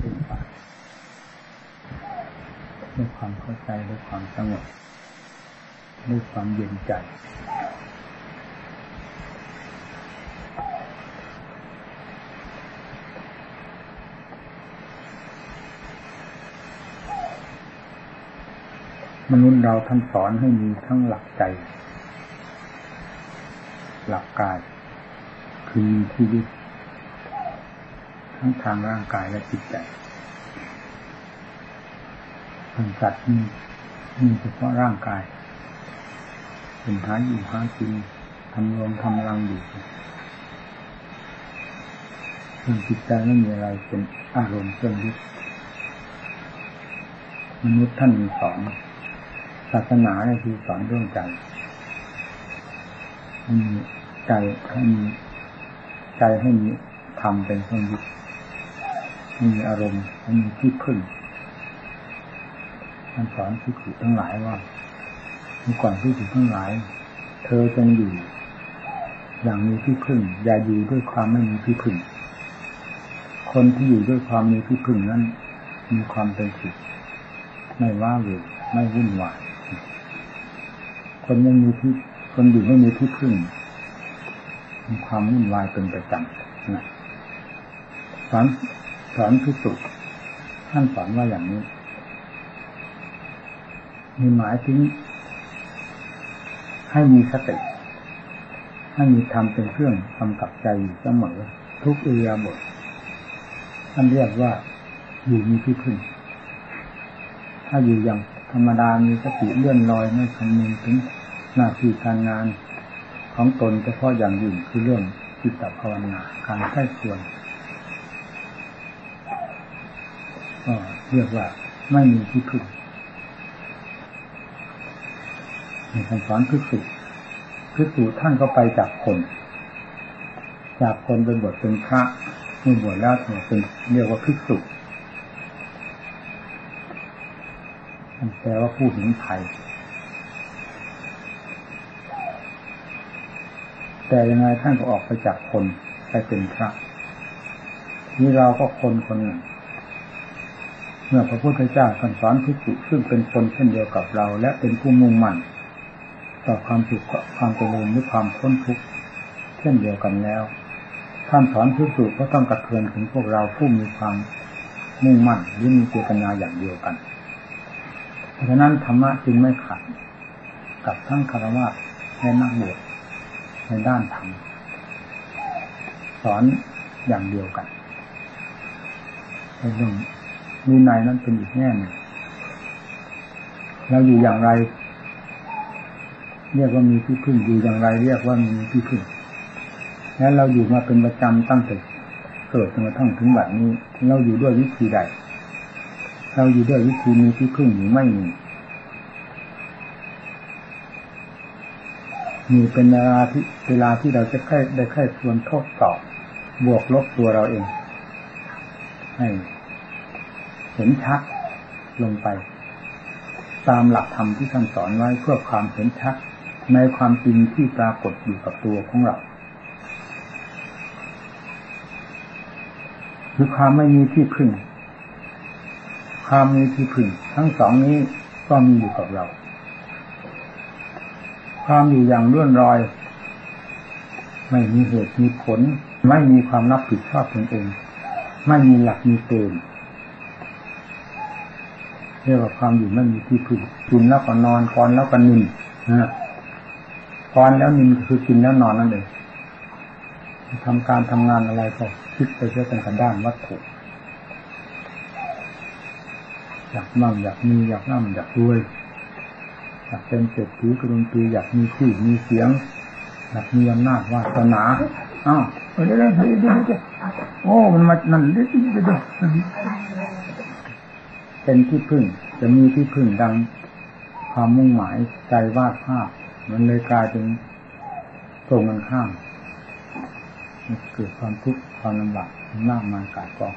ขึ้นไปด้วยความเข้าใจด้วยความสงบด้วยความเย็นใจมนุษย์เราท่านสอนให้มีทั้งหลักใจ หลักกาย คือมีชีวิต ทั้งทางร่างกายและจิตใจส่วนสัตว์มีมีเฉพาะร่างกายเป็นหาอยู่หากินทำรวมทำรังอยู่ส่วนจิตใจไม่มีอะไรเป็นอารมณ์เครื่องยึดมนุษย์ท่านมีสอนศาสนาคือสอนเรื่องใจมีใจให้มีใจให้มีธรรมเป็นเครื่องยึด มีอารมณ์มีที่พึ่งท่านสอนที่ถูกทั้งหลายว่าเมื่อก่อนที่ถูกทั้งหลาย เธอจงอยู่ อย่างมีที่พึ่ง อย่าอยู่ด้วยความไม่มีที่พึ่ง คนที่อยู่ด้วยความมีที่พึ่งนั้น มีความเป็นสุขไม่ว่าหรือไม่วุ่นวายคนยังมีที่คนอยู่ไม่มีที่พึ่ง มีความวุ่นวายเป็นประจำนะสอน สอนพิสุท่านสอนว่าอย่างนี้ มีหมายถึงให้มีสติให้มีธรรมเป็นเครื่องกำกับใจอยู่เสมอ ทุกเอิริยบถท่านเรียกว่าอยู่มีที่พึ่ง ถ้าอยู่อย่างธรรมดามีสติเลื่อนลอยไม่คำนึงถึงหน้าที่การงานของตนเฉพาะอย่างยิ่งคือเรื่องจิตตภาวนาการใช้ควร ก็เรียกว่าไม่มีที่พึ่งในคำสอนพิสุพิสุท่านก็ไปจากคน จากคนเป็นบทเป็นพระเมื่อบวชแล้วเป็นเรียกว่าพิสุมันแปลว่าผู้เห็นภัยแต่ยังไงท่านก็ออกไปจากคนไปเป็นพระนี่เราก็คนคนหนึ่ง เมื่อพระพุทธเจ้าสอนพิสุซึ่งเป็นคนเช่นเดียวกับเรา และเป็นผู้มุ่งมั่นต่อความสุขความเจริญหรือความพ้นทุกข์เช่นเดียวกันแล้วท่านสอนพิสุก็ต้องกระเทือนถึงพวกเราผู้มีความมุ่งมั่นหรือมีเจตนาอย่างเดียวกัน เพราะฉะนั้นธรรมะจึงไม่ขัดกับทั้งคารวะและนักบวชในด้านธรรมสอนอย่างเดียวกันเรื่อง มีในนั้นเป็นอีกแง่หนึ่งเราอยู่อย่างไร เรียกว่ามีที่พึ่งอยู่อย่างไร เรียกว่ามีที่พึ่งแล้วเราอยู่มาเป็นประจำตั้งแต่เกิดจนกระทั่งถึงบัดนี้ เราอยู่ด้วยวิธีใด เราอยู่ด้วยวิธีมีที่พึ่งหรือไม่มีมีเป็นเวลาที่เวลาที่เราจะค่อยได้ค่อยส่วนทดสอบบวกลบตัวเราเองให้ เห็นชัดลงไป ตามหลักธรรมที่ท่านสอนไว้เพื่อความเห็นชัดในความจริงที่ปรากฏอยู่กับตัวของเราคือความไม่มีที่พึ่ง ความมีที่พึ่ง ทั้งสองนี้ก็มีอยู่กับเรา ความอยู่อย่างเลื่อนรอย ไม่มีเหตุมีผล ไม่มีความรับผิดชอบตนเอง ไม่มีหลักมีเกณฑ์ เรียกว่าความอยู่ไม่มีที่พึ่งกินแล้วก็นอนกอนแล้วก็นินนะกอนแล้วนินคือกินแล้วนอนนั่นเองทำการทำงานอะไรก็คิดไปเพื่อเป็นกันด้านวัตถุอยากมั่งอยากมีอยากนั่งอยากรวยอยากเป็นเศรษฐีกรุงปีอยากมีชื่อมีเสียงอยากมีอำนาจวาสนาอ้าวเดี๋ยวเดี๋ยวเดี๋ยวเดี๋ยวโอ้มันมานั่นเดี๋ยวเดี๋ยว เป็นที่พึ่ง จะมีที่พึ่งดังความมุ่งหมายใจวาดภาพ มันเลยกลายเป็นตรงกันข้ามเกิดความทุกข์ความลำบากมากมายกายกอง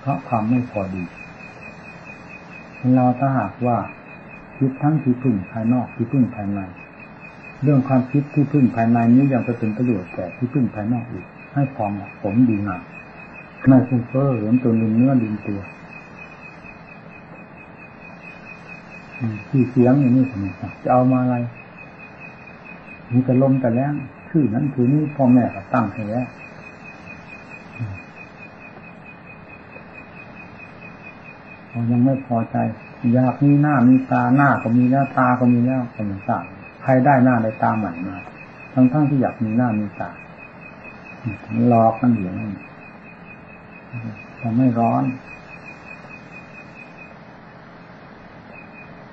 เพราะความไม่พอดี เราถ้าหากว่าคิดทั้งที่พึ่งภายนอกที่พึ่งภายในเรื่องความคิดที่พึ่งภายในนี้ยังจะเป็นประโยชน์แก่ที่พึ่งภายนอกอีก ให้พอเหมาะสมดีงาม ไม่ฟุ้งเฟ้อเหมือนตัวลืมเนื้อลืมตัวที่เสียงอย่างนี้ทำไมจะเอามาอะไรมีแต่ลมแต่แรงชื่อนั้นคือนี้พ่อแม่ก็ตั้งให้แล้วยังไม่พอใจ อยากมีหน้ามีตาหน้าก็มีแล้วตาก็มีแล้วคนต่างใครได้หน้าได้ตาใหม่มาทั้งทั้งที่อยากมีหน้ามีตาหลอกกันอยู่นั่น ทำไม่ร้อน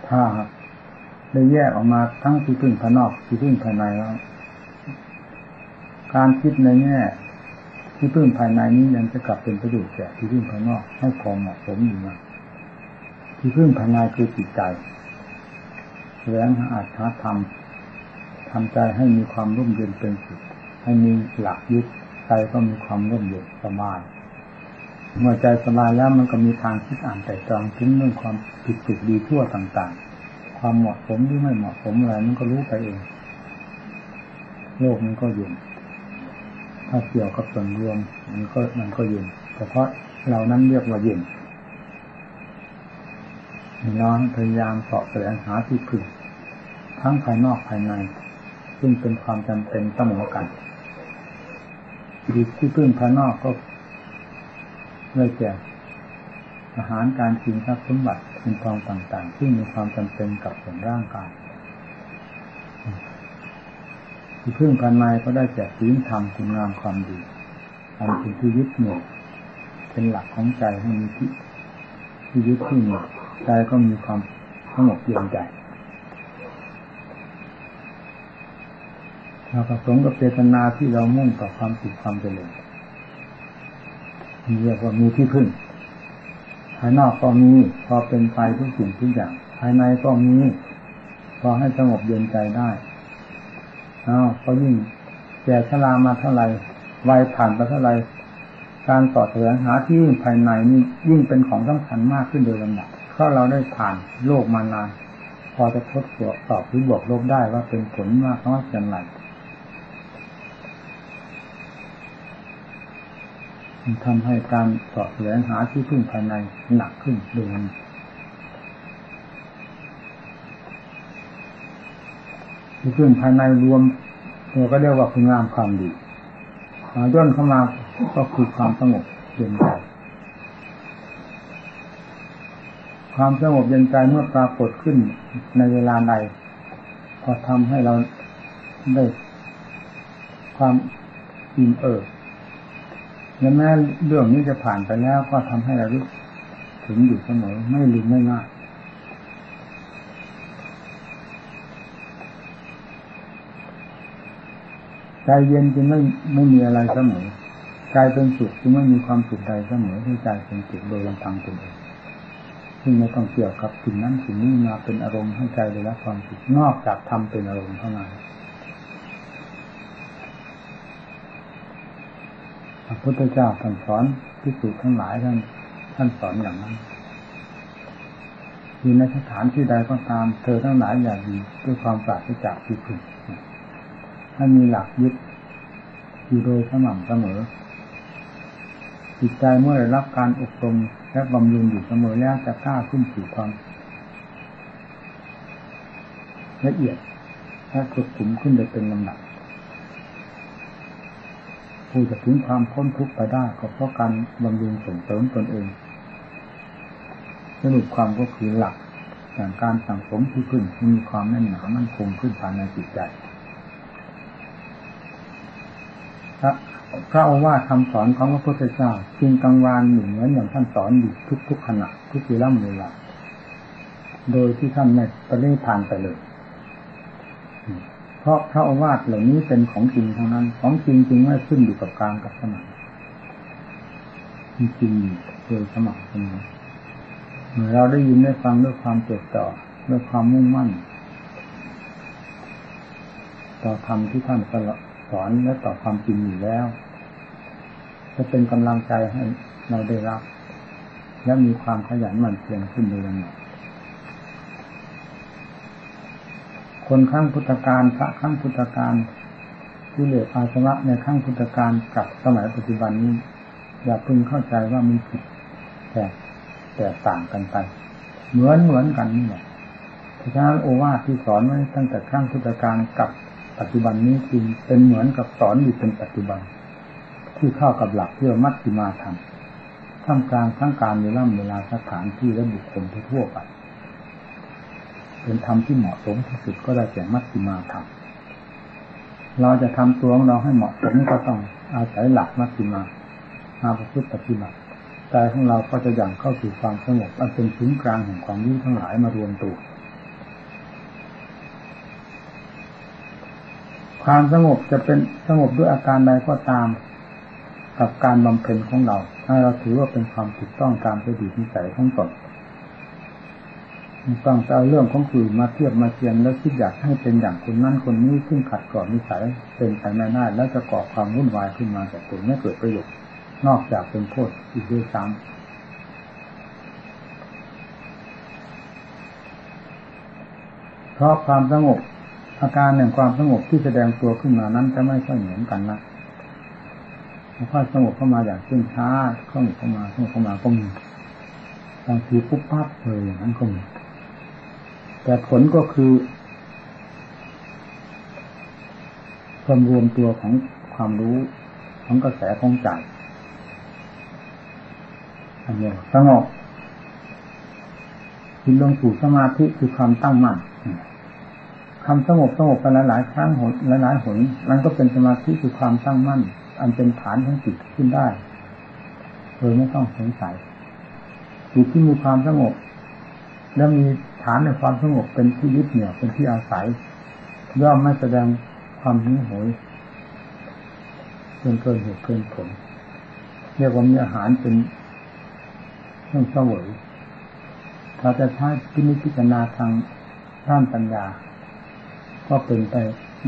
ถ้าได้แยกออกมาทั้งที่พึ่งภายนอกที่พึ่งภายในแล้ว การคิดในแง่ที่พึ่งภายในนี้ยังจะกลับเป็นประโยชน์แก่ที่พึ่งภายนอกให้พอเหมาะสมอยู่นะที่พึ่งภายในคือจิตใจแสวงหาอาชาธรรมทำใจให้มีความร่มเย็นเป็นสุขให้มีหลักยึดใจก็มีความร่มเย็นสบาย เมื่อใจสบายแล้วมันก็มีทางคิดอ่านแต่จองถึงเรื่องความผิดถูกดีทั่วต่างๆ ความเหมาะสมหรือไม่เหมาะสมอะไรมันก็รู้ไปเอง โลกมันก็เย็นถ้าเกี่ยวกับส่วนรวมมันก็มันก็เย็นแต่เพราะเรานั้นเรียกว่าเย็นน้องพยายามเสาะแสวงหาที่พึ่งทั้งภายนอกภายใน ซึ่งเป็นความจำเป็นเสมอกันที่พึ่งภายนอกก็ เลยแก่อาหารการกินทรัพย์สมบัติเป็นทองต่างๆ ที่มีความจำเป็นกับส่วนร่างกายที่พึ่งภายในก็ได้แก่ศีลธรรมคุณงามความดีอันเป็นที่ยึดเหนี่ยวเป็นหลักของใจให้มีที่ที่ยึดที่เหนี่ยวใจก็มีความสงบเย็นใจเราประสงค์กับเจตนาที่เรามุ่งต่อความสุขความเจริญ เรียกว่ามีที่พึ่ง ภายนอกก็มีพอเป็นไปทุกสิ่งทุกอย่าง ภายในก็มีพอให้สงบเย็นใจได้อ้าวก็ยิ่งแก่ชรามาเท่าไหร่วัยผ่านไปเท่าไหร่การต่อแสวงหาที่ยิ่งภายในนี่ยิ่งเป็นของสำคัญมากขึ้นโดยลำดับเพราะเราได้ผ่านโลกมานานพอจะทดสอบตอบหรือบวกลบได้ว่าเป็นผลมากน้อยอย่างไร ทำให้การสอบแสวงหาที่พึ่งภายในหนักขึ้นโดยที่พึ่งภายในรวมเราก็เรียกว่าคุณงามความดีย่นเข้ามาก็คือความสงบเย็นใจความสงบเย็นใจเมื่อปรากฏขึ้นในเวลาใดก็ทำให้เราได้ความอิ่มเอิบ และแม้เรื่องนี้จะผ่านไปแล้วก็ทำให้เราถึงอยู่เสมอไม่ลืมไม่ง่ายใจเย็นจึงไม่ไม่มีอะไรเสมอใจเป็นสุขจึงไม่มีความสุขใดเสมอที่ใจเป็นสุขโดยลำพังตนเองซึ่งไม่ต้องเกี่ยวกับสิ่งนั้นสิ่งนี้มาเป็นอารมณ์ให้ใจได้รับความสุขนอกจากทำเป็นอารมณ์เท่านั้น พระพุทธเจ้าท่านสอนพิสูจน์ทั้งหลายท่านท่านสอนอย่างนั้นอยู่ในสถานที่ใดก็ตาม เธอทั้งหลายอย่าดีด้วยความปราศจากที่พึ่งให้มีหลักยึดอยู่โดยสม่ำเสมอจิตใจเมื่อได้รับการอบรมและบำรุงอยู่เสมอแล้วจะกล้าขึ้นสู่ความละเอียดและสุดขุมขึ้นโดยเป็นลำดับ ผู้จะถึงความพ้นทุกข์ไปได้ก็เพราะการบำรุงส่งเสริมตนเองสรุปความก็คือหลักอย่างการสั่งสมที่ขึ้นมีความแน่นหนามั่นคงขึ้นภายในจิตใจพระพระโอวาทคำสอนของพระพุทธเจ้าจริงกลางวานหนึ่งเหมือนอย่างท่านสอนอยู่ทุกๆขณะทุกเวลาเวลาโดยที่ท่านไม่ปริพานไปเลย เพราะพระอาวาสเหล่านี้เป็นของจริงทั้งนั้น ของจริงจริงไม่ขึ้นอยู่กับการกับสมัยจริงโดยสมัครเสมอเมื่อเราได้ยินได้ฟังด้วยความจดจ่อด้วยความมุ่งมั่น ต่อธรรมที่ท่านสอนและต่อความจริงอยู่แล้ว จะเป็นกำลังใจให้เราได้รับ และมีความขยันหมั่นเพียรขึ้นโดยลำดับ คนข้างพุทธการพระข้างพุทธการที่เหลืออาสวะในข้างพุทธการกับสมัยปัจจุบันนี้ อย่าพึงเข้าใจว่ามีผิดแต่แตกต่างกันไป เหมือนเหมือนกันนี่แหละเพราะฉะนั้นโอวาทที่สอนไว้ตั้งแต่ครั้งพุทธการกับปัจจุบันนี้จริงเป็นเหมือนกับสอนอยู่เป็นปัจจุบัน ที่เข้ากับหลักเพื่อมัชฌิมาธรรมท่ามกลางทั้งการเวลาเวลาสถานที่และบุคคลทั่วไป เป็นธรรมที่เหมาะสมที่สุดก็ได้แก่มัชฌิมาธรรมเราจะทำตัวของเราให้เหมาะสมก็ต้องอาศัยหลักมัชฌิมามาประพฤติปฏิบัติใจของเราก็จะยังเข้าสู่ความสงบอันเป็นศูนย์กลางแห่งความยิ่งทั้งหลายมารวมตัวความสงบจะเป็นสงบด้วยอาการใดก็ตามกับการบำเพ็ญของเรา ถ้าเราถือว่าเป็นความถูกต้องตามสตินิสัยของตน ต้องเอาเรื่องของคืนมาเทียบมาเทียนแล้วคิดอยากให้เป็นอย่างคนนั้นคนนี้ซึ่งขัดก่อนนิสัยเป็นไปไม่ได้แล้วจะก่อความวุ่นวายขึ้นมาแต่ตัวไม่เกิดประโยชน์นอกจากเป็นโทษอีกด้วยซ้ำเพราะความสงบอาการแห่งความสงบที่แสดงตัวขึ้นมานั้นจะไม่ค่อยเหมือนกันนะค่อยสงบเข้ามาอย่างเช่นช้าเข้าเข้ามาเข้าเข้ามาก็มีบางทีปุ๊บปั๊บเลยอย่างนั้นก็มี แต่ผลก็คือความรวมตัวของความรู้ของกระแสของใจอันนี้สงบจิตลงสู่สมาธิคือความตั้งมั่นคำสงบสงบไปหลายๆครั้งหนหลายๆหนนั้นก็เป็นสมาธิคือความตั้งมั่น อันเป็นฐานของจิตขึ้นได้โดยไม่ต้องสงสัยจิตที่มีความสงบแล้วมีานในความสงบเป็นที่ยึดเหนี่ยวเป็นที่อาศัยย่อมไม่แสดงความหิวโหยเกินเกินเหตุเกินผลเรียกว่ามีอาหารเป็นเครื่องเสวยถ้าจะใช้พินิจพิจารณาทางด้านปัญญา ก็เป็นไป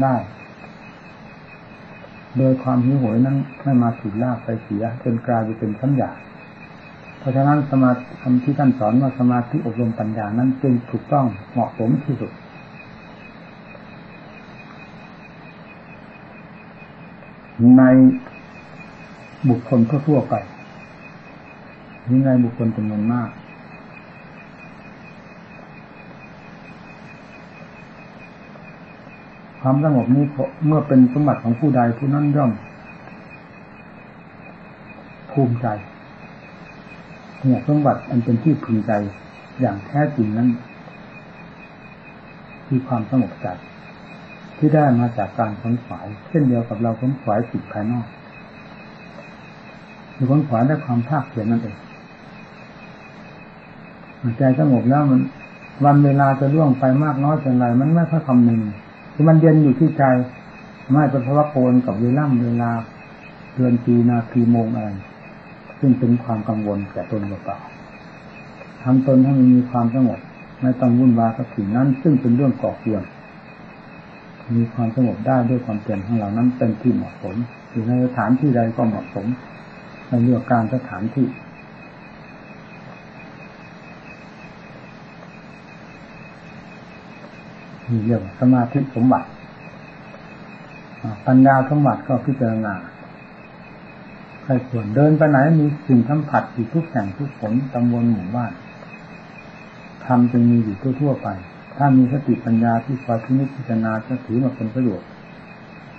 ได้ โดยความหิวโหยนั้นไม่มาถูกลากไปเสียจนกลายเป็นสัญญา เพราะฉะนั้นสมาธิที่ท่านสอนว่าสมาธิอบรมปัญญานั้นจึงถูกต้องเหมาะสมที่สุดในบุคคลทั่วไปนี่ในบุคคลจำนวนมาก ความสงบนี้เมื่อเป็นสมบัติของผู้ใดผู้นั้นย่อมภูมิใจ เนี่ยสมบัติอันเป็นที่พึงใจอย่างแท้จริงนั้นคือความสงบใจที่ได้มาจากการขนขวายเช่นเดียวกับเราขนขวายจิตภายนอกคือขนขวายได้ความภาคเพียรนั่นเองใจสงบแล้วมันวันเวลาจะล่วงไปมากน้อยเพียงไรมันไม่ค่อยคำนึงคือมันเย็นอยู่ที่ใจไม่เป็นพระโกนกับเวลาเวลาเดือนปีนาทีโมงอะไร ซึ่งเป็นความกังวลแก่ตนเปล่าทำตนให้มันมีความสงบไม่ต้องวุ่นวายกับสิ่งนั้น ซึ่งเป็นเรื่องก่อเกวนมีความสงบได้ด้วยความเปลี่ยนของเรานั้นเป็นที่เหมาะสมอยู่ในสถานที่ใดก็เหมาะสมในเรื่องการสถานที่มีเรื่องสมาธิสมบัติปัญญาสมบัติก็พิจารณา ใครส่วนเดินไปไหนมีสิ่งสัมผัสอยู่ทุกแห่งทุกผลตำบลหมู่บ้านทำจึงมีอยู่ทั่วๆไป ถ้ามีสติปัญญาที่คอยพิจิจารณาจะถือมาเป็นประโยชน์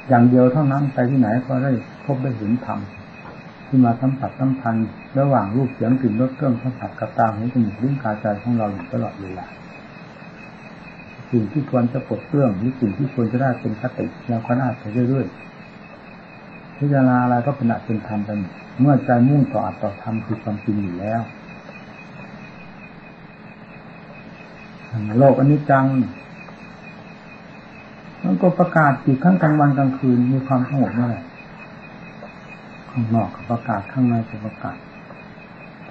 อย่างเดียวเท่านั้นไปที่ไหนก็ได้พบได้เห็นธรรมที่มาสัมผัสสัมพันธ์ระหว่างรูปเสียงกลิ่นรสเครื่องสัมผัสกับตาหูจมูกลิ้นกายใจของเราอยู่ตลอดเวลาสิ่งที่ควรจะปลดเครื่องหรือสิ่งที่ควรจะได้เป็นคติเราก็น่าไปเรื่อยๆ พิจารณาอะไรก็เป็นอัตเป็นธรรมไปเมื่อใจมุ่งต่ออัตต่อธรรมคือความจริงอยู่แล้วโลกอนิจจังมันก็ประกาศอยู่ทั้งกลางวันกลางคืนมีความสงบเมื่อไหร่ข้างนอกก็ประกาศข้างในก็ประกาศ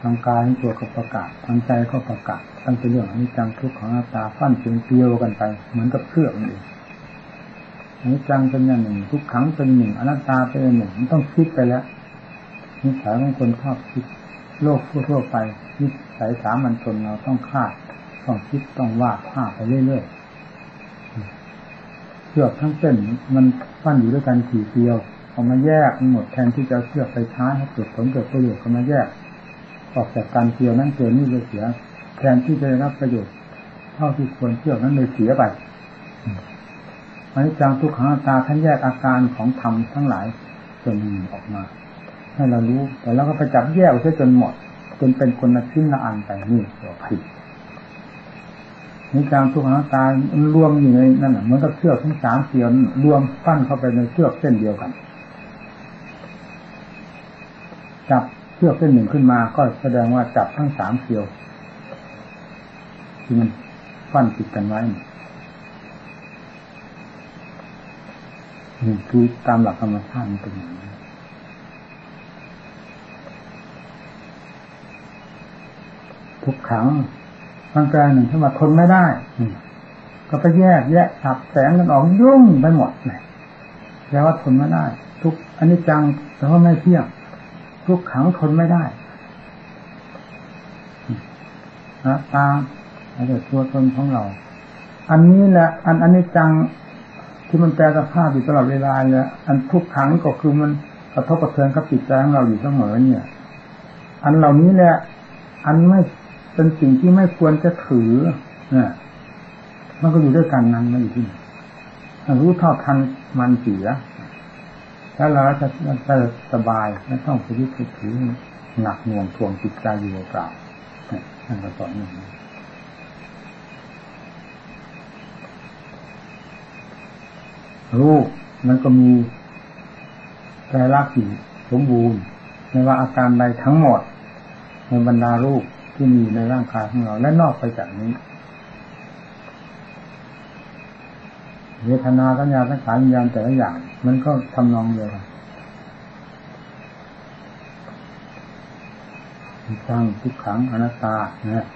ทางกายตัวก็ประกาศทางใจก็ประกาศตั้งแต่เรื่องอนิจจังทุกข์ของหน้าตาฟั่นเพียงเปียวกันไป เหมือนกับเครื่องนั่ อนิจจังเป็นอย่างหนึ่ง ทุกขังเป็นหนึ่งอนัตตาเป็นหนึ่งมันต้องคิดไปแล้วนิสัยของคนชอบคิด โลกทั่วๆไปนิสัยสามัญชนเราต้องคาดต้องคิดต้องวาดภาพไปเรื่อยๆเชือกทั้งเส้นมันฟั่นอยู่ด้วยกันขี่เปียวเอามาแยกหมดแทนที่จะเชือกไปใช้ให้เกิดผลเกิดประโยชน์ก็มาแยก ออกจากการเกี่ยวนั้นเกี่ยวนี่เลยเสีย แทนที่จะได้รับประโยชน์ เท่าที่ควรเชือกนั้นเลยเสียไป อันนี้จังทุกขังตาท่านแยกอาการของธรรมทั้งหลายจนออกมา ให้เรารู้ แต่เราก็ไปจับแยกเสียจนหมด จนเป็นคนละชิ้นละอันไปนี่ตัวผิดนี่การทุกขังตารวมอยู่ในนั่นเหมือนกับเชือกทั้งสามเสียนรวมปั้นเข้าไปในเชือกเส้นเดียวกัน จับเชือกเส้นหนึ่งขึ้นมา ก็แสดงว่าจับทั้งสามเสียวที่มันปั้นติดกันไว้ คือตามหลักธรรมชาติมันเป็นอย่างนี้ทุกขังมันแปลหนึ่งที่ว่าทนไม่ได้ก็ไปแยกแยกฉับแสงกันออกยุ่งไปหมดเลยแปลว่าทนไม่ได้ ทุกอันนี้จังแต่ว่าไม่เที่ยงทุกขังทนไม่ได้นะตาอะไรตัวตนของเรา อันนี้แหละ อันอันนี้จัง ที่มันแปลสภาพอยู่ตลอดเวลาเนี่ยอันทุกขังก็คือมันกระทบกระเทือนกับจิตใจของเราอยู่เสมอเนี่ย อันเหล่านี้แหละอันไม่เป็นสิ่งที่ไม่ควรจะถือเนี่ยมันก็อยู่ด้วยกันนั้นมันอยู่ที่รู้เท่าทันมันเสียแล้วเราจะจะสบายไม่ต้องไปยึดถือหนักหน่วงทวงจิตใจอยู่เปล่าท่านก็สอนอย่างนี้ รูปมันก็มีใจรักอยู่สมบูรณ์ไม่ว่าอาการใดทั้งหมด ในบรรดารูปที่มีในร่างกายของเราและนอกไปจากนี้เวทนาสัญญาสังขารวิญญาณแต่ละอย่าง มันก็ทำนองเดียวกันสร้างทุกขังอนัตตาเนี่ย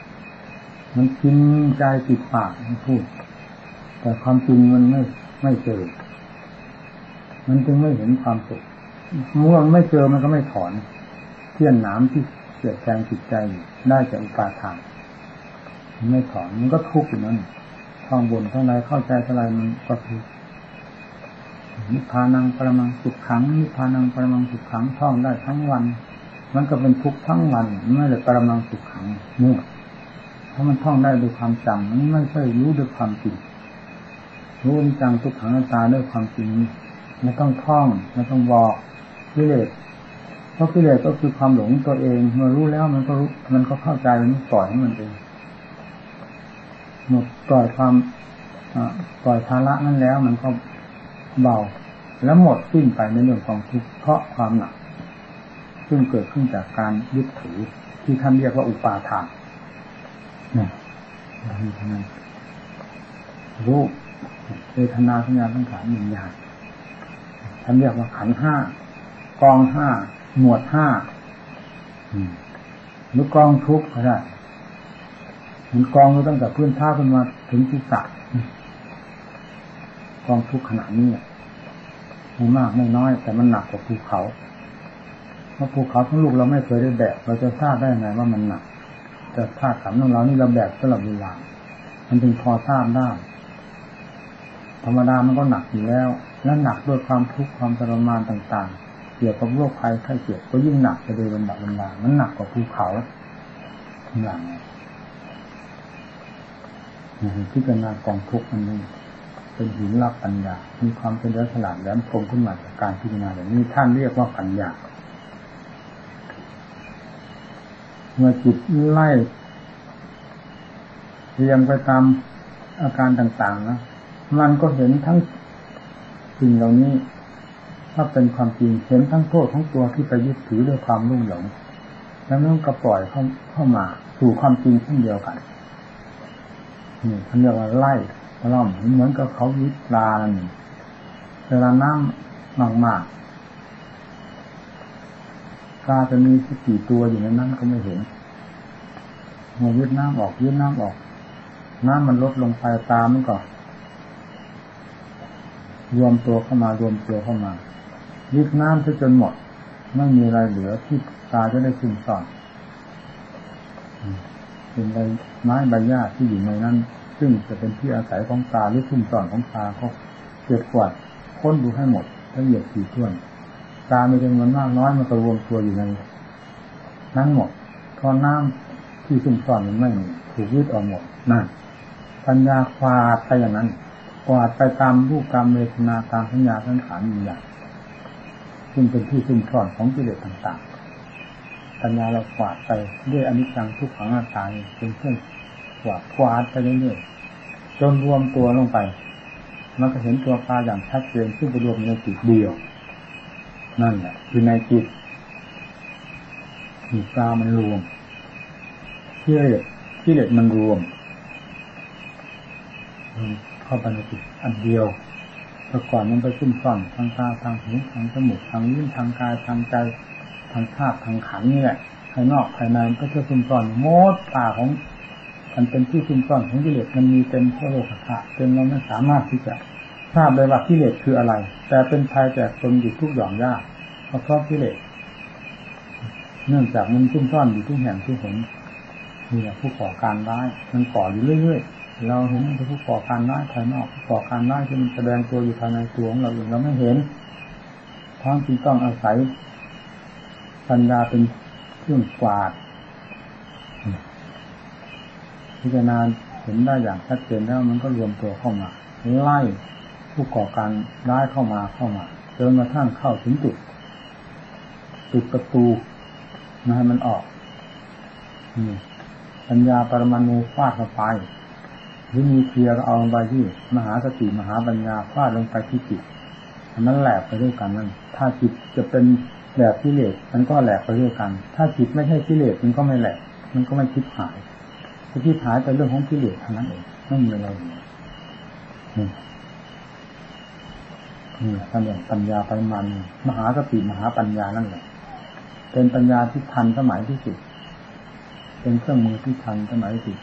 มันกินใจติดปากมันพูด แต่ความจริงมันไม่ไม่เจอ มันจึงไม่เห็นความสุขเมื่อมันไม่เจอมันก็ไม่ถอนเที่ยนหนามที่เสียดแทงจิตใจได้จากอุปาทานมันไม่ถอนมันก็ทุกข์อยู่นั่นท่องบนท่องไรเข้าใจอะไรมันก็คือนิพพานังปรมังสุขขังนิพพานังปรมังสุขขังท่องได้ทั้งวัน มันก็เป็นทุกข์ทั้งวันไม่เลยปรมังสุขขังเนี่ยถ้ามันท่องได้ด้วยความจำมันไม่ใช่รู้ด้วยความจริงรู้จังทุกขังตาด้วยความจริง ไม่ต้องท่องไม่ต้องบอกกิเลสเพราะกิเลสก็คือความหลงตัวเองเมื่อรู้แล้วมันก็รู้มันก็เข้าใจมันปล่อยให้มันเองหมดปล่อยความปล่อยภาระนั้นแล้ว มันก็เบาแล้วหมดสิ้นไปในเรื่องของทุกข์เพราะความหนัก ซึ่งเกิดขึ้นจากการยึดถือที่ท่านเรียกว่าอุปาทานนี่นี่เท่านั้นรูปเวทนาสัญญาสังขารวิญญาณ ท่านเรียกว่าขันห้ากองห้าหมวดห้าหรือกองทุกข์ก็ได้มันกองตั้งแต่พื้นท่าขึ้นมาถึงที่สักกองทุกข์ขนาดนี้ไม่มากไม่น้อย แต่มันหนักกว่าภูเขาเพราะภูเขาทั้งลูกเราไม่เคยได้แบกเราจะทราบได้ไงว่ามันหนักแต่ธาตุขันของเรานี่เราแบกตลอดเวลามันจึงพอทราบได้ธรรมดามันก็หนักอยู่แล้ว และหนักด้วยความทุกข์ความทรมานต่างๆ เกี่ยวกับโรคภัยไข้เจ็บก็ยิ่งหนักไปโดยลำดับลำดามันหนักกว่าภูเขาทั้งหลังพิจารณากองทุกข์อันนี้เป็นหินรับปัญญา มีความเป็นลักษณะแหลมคมขึ้นมาจากการพิจารณาแบบนี้ท่านเรียกว่าปัญญา เมื่อจิตไล่เรียงไปตามอาการต่างๆนะ มันก็เห็นทั้ง สิ่งเหล่านี้ถ้าเป็นความจริงเห็นทั้งโทษทั้งตัวที่ไปยึดถือด้วยความรุ่งหลง แล้วนั่นก็ปล่อยเข้าเข้ามา สู่ความจริงเช่นเดียวกันนี่ท่านเรียกว่าไล่ล่อมเหมือนกับเขายึดปลานั่นเวลาน้ำมากมากปลาจะมีสักกี่ตัวอยู่ในนั้นก็ไม่เห็นหัวยึดน้ำออกยึดน้ำออก น้ำมันลดลงไปตามมันก็ รวมตัวเข้ามารวมตัวเข้ามายึดน้ำจนหมดไม่มีอะไรเหลือที่ตาจะได้ซึมซอนเป็นใบไม้ใบหญ้าที่อยู่ในนั้น ซึ่งจะเป็นที่อาศัยของตาหรือซุ่มซ่อนของตาเขาเกิดกวาดค้นดูให้หมดละเอียดถี่ถ้วน ตาไมีจำนวนมากน้อยมันก็รวมตัวอยู่ในนั้นหมดพอน้ำที่ซุ่มซ่อนมันไม่มีถูกยึดออกหมดนั่นปัญญาควาไปอย่างนั้น กวาดไปตามรูปตามเวทนาตามสัญญาสังขารมีอย่างซึ่งเป็นที่ซุ่มซ่อนของกิเลสต่างๆปัญญาเรากวาดไปด้วยอนิจจังทุกขังหน้าตายเป็นเครื่องกวาดกวาดไปเรื่อยๆจนรวมตัวลงไป มันก็เห็นตัวปลาอย่างชัดเจนซึ่งไปรวมในจิตเดียว นั่นแหละคือในจิตมีปลามันรวมกิเลสกิเลสมันรวม เข้าไปในจิตอันเดียวแต่ก่อนมันไปซุ่มซ่อนทางตาทางหูทางจมูกทางลิ้นทางกายทางใจทางธาตุทางขันนี่แหละภายนอกภายในมันก็จะซุ่มซ่อนโมดป่าของมันเป็นที่ซุ่มซ่อนของกิเลสมันมีเต็มทั่วโลกธาตุจนเราไม่สามารถที่จะทราบเลยว่ากิเลสคืออะไร แต่เป็นภัยแก่คนอยู่ทุกหย่อมย่าเพราะเพราะกิเลสเนื่องจากมันซุ่มซ่อนอยู่ทุกแห่งทุกหนนี่แหละผู้ก่อการร้ายมันก่ออยู่เรื่อยๆ เราเห็นผู้ก่อการร้ายภายนอกผู้ก่อการร้ายที่มันแสดงตัวอยู่ภายในตัวของเราเองเราไม่เห็นทั้งที่ต้องอาศัยปัญญาเป็นเครื่องกวาดพิจารณาเห็นได้อย่างชัดเจนแล้วมันก็รวมตัวเข้ามา ไล่ผู้ก่อการร้ายเข้ามาเข้ามาจนกระทั่งเข้าถึงจุดปิดประตูไม่ให้มันออกปัญญาปรมาณูฟาดเข้าไป หรือมีเคลียร์เอาลงไปที่มหาสติมหาปัญญาฟาดลงไปที่จิตมันแหลกไปด้วยกันนั่นถ้าจิตจะเป็นแบบกิเลสมันก็แหลกไปด้วยกัน ถ้าจิตไม่ใช่กิเลสมันก็ไม่แหลก มันก็ไม่คิดหายคิดหายเป็นเรื่องของกิเลสเท่านั้นเองไม่มีอะไรนี่นี่ท่านเรียกปัญญาปรมาณมหาสติมหาปัญญานั่นแหละเป็นปัญญาที่ทันสมัยที่สุดเป็นเครื่องมือที่ทันสมัยที่สุด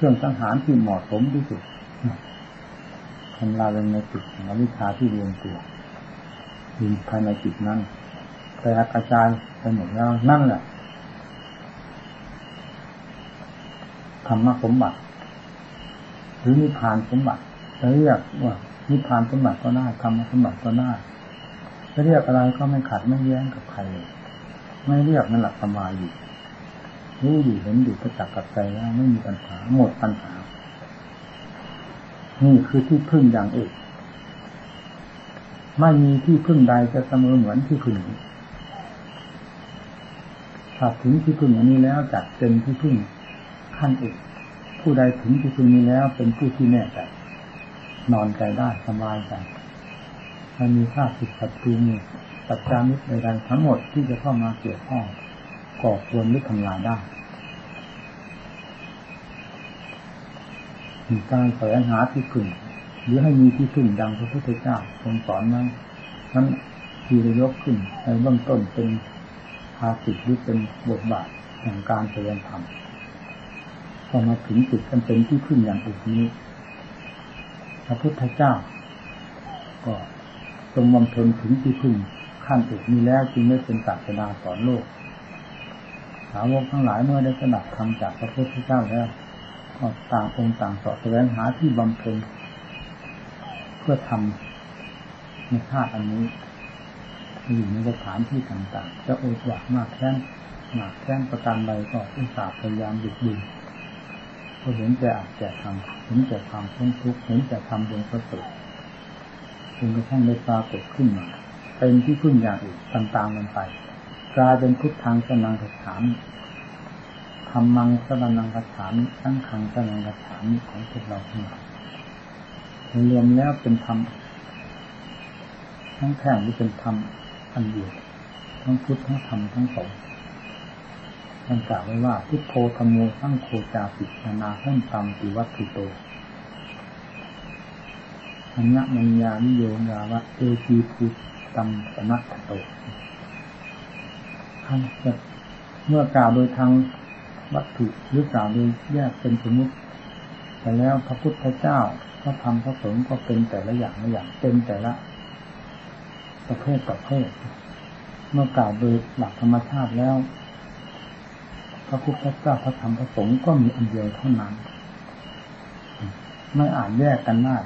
เครื่องสังหารที่เหมาะสมที่สุดทำลายลงในจิตของวิชาที่เรียนตัวมีภายในจิตนั้นแต่กระจายไปหมดแล้วนั่นแหละธรรมสมบัติ หรือนิพพานสมบัติจะเรียกว่านิพพานสมบัติก็ได้ธรรมสมบัติก็ได้จะเรียกอะไรก็ไม่ขัดไม่แย้งกับใครเลยไม่เรียกนั่นแหละสมาอยู่ รู้อยู่เห็นอยู่ประจักษ์กับใจแล้วไม่มีปัญหาหมดปัญหา นี่คือที่พึ่งอย่างเอกไม่มีที่พึ่งใดจะเสมอเหมือนที่พึ่งนี้ถ้าถึงที่พึ่งอันนี้แล้วจัดเป็นที่พึ่งขั้นเอกผู้ใดถึงที่พึ่งนี้แล้วเป็นผู้ที่แน่ใจนอนใจได้สบายใจไม่มีค่าผิดศัตรูมีปัจจามิตรใดๆทั้งหมดที่จะเข้ามาเกี่ยวข้อง ก่อควรหรือทำลายได้มีการแสวงหาที่พึ่งหรือให้มีที่พึ่งดังพระพุทธเจ้าทรงสอนนั้นนั้นที่จะยกขึ้นในเบื้องต้นเป็นภาสิทหรือเป็นบทบาทแห่งการแสดงธรรมพอมาถึงจุดกันเป็นที่พึ่งอย่างอื่นนี้ พระพุทธเจ้า ก็ทรงบำเพ็ญถึงที่พึ่งขั้นเอกนี้แล้วจึงได้เป็นศาสดาสอนโลก สาวกทั้งหลายเมื่อได้สนับธรรมจากพระพุทธเจ้าแล้วก็ต่างองค์ต่างสอบแสวงหาที่บำเพ็ญเพื่อทำในธาตุอันนี้อยู่ในสถานที่ต่างๆ จะโอดหวากมากแค้นหนักแค้นประการใดก็อุตส่าห์พยายามดึกดึงก็เห็นแต่อาจแต่ทำเห็นแต่ความทุกข์ทุกข์เห็นแต่ทำดวงประเสริฐจนกระทั่งได้ปรากฏขึ้นมาเป็นที่พึ่งอย่างอื่นต่างๆกันไป กลายเป็นพุทธังสนังกถามธรรมังสนังกถามตั้งขังสนังกถามของพวกเราทั้งหลายรวมแล้วเป็นธรรมทั้งแท่งที่เป็นธรรมอันเดียวทั้งพุทธทั้งธรรมทั้งสองท่านกล่าวไว้ว่าพุทโธธรรมโมทั้งโคจาปินานาห้นตรมติวัตถุโตอัญญมัญญานิโยยาวะเอจีพุทตัมสนัตโต ท่านจะเมื่อกล่าวโดยทางวัตถุหรือกล่าวโดยแยกเป็นสมมติแต่แล้วพระพุทธเจ้าพระธรรมพระสงฆ์ก็เป็นแต่ละอย่างละอย่างเป็นแต่ละ ประเภทประเภท เมื่อกล่าวโดยหลักธรรมชาติแล้ว พระพุทธเจ้าพระธรรมพระสงฆ์ก็มีอันเดียวเท่านั้น ไม่อาจแยกกันได้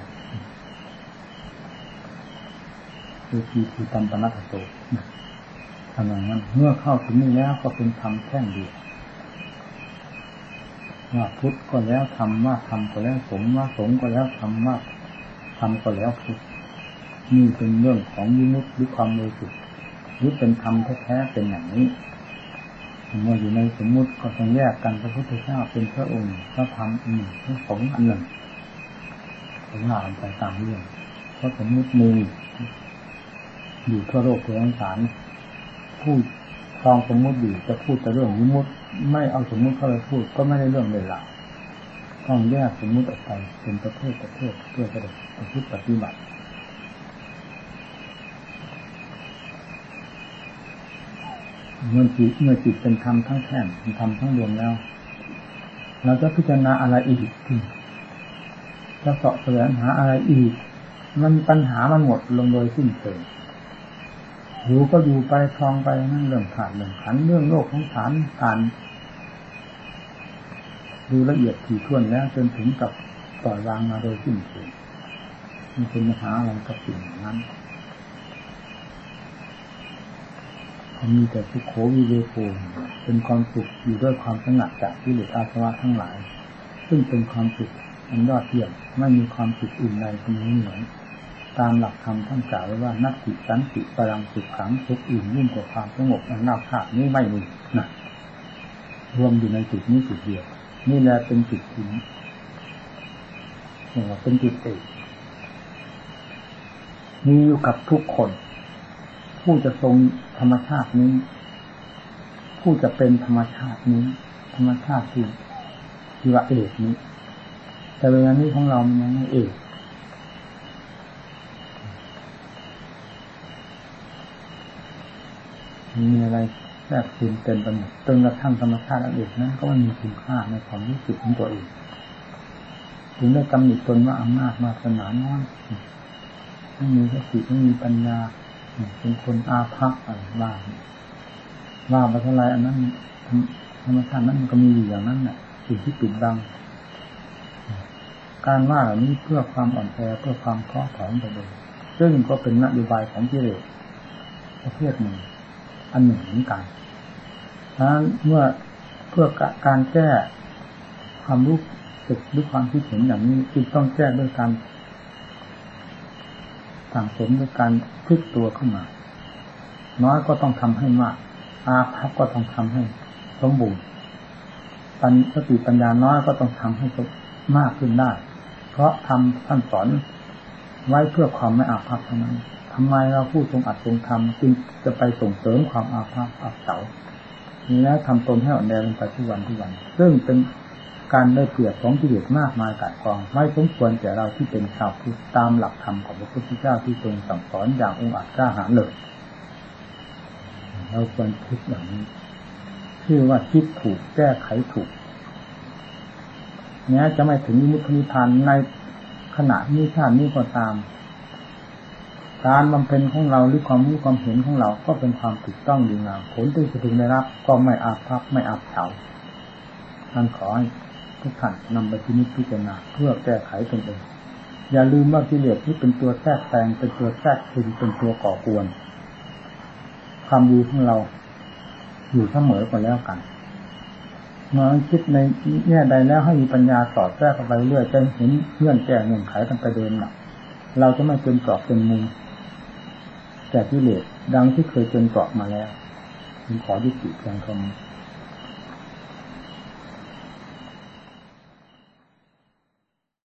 ทีคือตัมปนัตโต ทำอย่างนั้น เมื่อเข้าถึงนี้แล้วก็เป็นธรรมแท่งเดียวว่าพุทธก็แล้วทำว่าทำก็แล้วสงว่าสงก็แล้วทำว่าทำก็แล้วพุทธนี่เป็นเรื่องของยิมุตหรือความโลสุดหรือเป็นธรรมแท้ๆเป็นอย่างนี้เมื่ออยู่ในสมมุติก็ต้องแยกกันพระพุทธเจ้าเป็นพระองค์พระธรรมอันหนึ่งพระสงฆ์อันหนึ่งผมว่ากันไปตามเรื่องเพราะสมมุติมีอยู่ทั่วโลกทั่วสาร พูดครองสมมุติอยู่จะพูดแต่เรื่องสมมุติ ไม่เอาสมมุติเข้าไปพูดก็ไม่ได้เรื่องเลยละต้องแยกสมมุติออกไปเป็นประเภทประเภทเพื่อจะได้ประพฤติปฏิบัติเมื่อจิตเมื่อจิตเป็นธรรมทั้งแท่นเป็นธรรมทั้งรวมแล้ว เราจะพิจารณาอะไรอีกจะเสาะแสวงหาอะไรอีก มันปัญหามันหมดลงโดยสิ้นเชิง อยู่ก็อยู่ไปทองไปนั่นเรื่องขาดเรื่องขันเรื่องโลกของฐานการดูละเอียดถี่ถ้วนแล้วจนถึงกับปล่อยวางมาโดยสิ้นเชิงมันเป็นปัญหาอะไรกับสิ่งนั้นมีแต่สุขโขวิเวโกเป็นความสุขอยู่ด้วยความสงัดจากวิเลศอาสวะทั้งหลาย ซึ่งเป็นความสุขอันยอดเยี่ยมไม่มีความสุขอื่นใดเป็นเหมือน ตามหลักธรรมท่านกล่าวไว้ว่านัตติสันติปรังสุขขังสุขอื่นยิ่งกว่าความสงบอันนาภาพนี้ไม่มีนะรวมอยู่ในจุดนี้จุดเดียว นี่แหละเป็นจุดที่นี่ว่าเป็นจุดเอกมีอยู่กับทุกคน ผู้จะทรงธรรมชาตินี้ ผู้จะเป็นธรรมชาตินี้ ธรรมชาติที่ที่ว่าเอกนี้ แต่เวลานี้ของเรามันยังไม่เอก มีอะไรแทรกซึมเต็มไปหมดจนกระทั่งธรรมชาติอันเอกนั้น ก็ไม่มีคุณค่าในความรู้สึกของตัวเองถึงได้กำหนดตนว่าอำนาจมาสนาน้อยไม่มีสติไม่มีปัญญาเป็นคนอาภัพอะไรว่างว่าไปเท่าไรอันนั้นธรรมชาตินั้นมันก็มีอยู่อย่างนั้นแหละสิ่งที่ปิดบัง การว่าเหล่านี้เพื่อความอ่อนแอเพื่อความท้อถอนไปเลยซึ่งก็เป็นนโยบายของกิเลสประเภทหนึ่ง อันหนึ่งเหมือนกันดังนั้นเมื่อเพื่อการแก้ความรู้สึกหรือความคิดเห็นอย่างนี้จึงต้องแก้ด้วยการสั่งสมด้วยการพลิกตัวเข้ามา น้อยก็ต้องทำให้มาก อาภัพก็ต้องทำให้สมบูรณ์ปัญสติปัญญาน้อยก็ต้องทำให้มากขึ้นได้ เพราะทำท่านสอนไว้เพื่อความไม่อาภัพเท่านั้น ทำไมเราผู้ทรงอัดทรงทำจึงจะไปส่งเสริมความอาภัพอับเฉานี้แล้วทำตนให้อ่อนแอลงไปทุกวันทุกวัน ซึ่งเป็นการได้เปรียบของกิเลสมากมายกายกอง ไม่สมควรแก่เราที่เป็นชาวพุทธตามหลักธรรมของพระพุทธเจ้าที่ทรงสั่งสอนอย่างองอาจกล้าหาญเลยเราควรคิดอย่างนี้ชื่อว่าคิดถูกแก้ไขถูกแม้ยจะไม่ถึงมุขนิพานในขณะนี้ชาตินี้ก็ตาม การบำเพ็ญของเราหรือความรู้ความเห็นของเราก็เป็นความถูกต้องดีงามผลที่จะพึงได้รับก็ไม่อาภัพไม่อาเฉาท่านขอให้ทุกท่านนำไปพินิจพิจารณาเพื่อแก้ไขตนเองอย่าลืมว่ากิเลสที่เป็นตัวแทรกแซงเป็นตัวแทรกซึมเป็นตัวก่อกวน ความดีของเรา อยู่เสมอกันแล้วกันเมื่อคิดในแง่ใดแล้วให้มีปัญญาสอดแทรกเข้าไปเรื่อยจะเห็นเงื่อนแก้เงื่อนไขกันไปเดินหนักเราจะไม่เป็นกรอบเป็นมุม แต่ที่เลสดังที่เคยเป็นเกาะมาแล้วผมขอยุติเพียงเท่านี้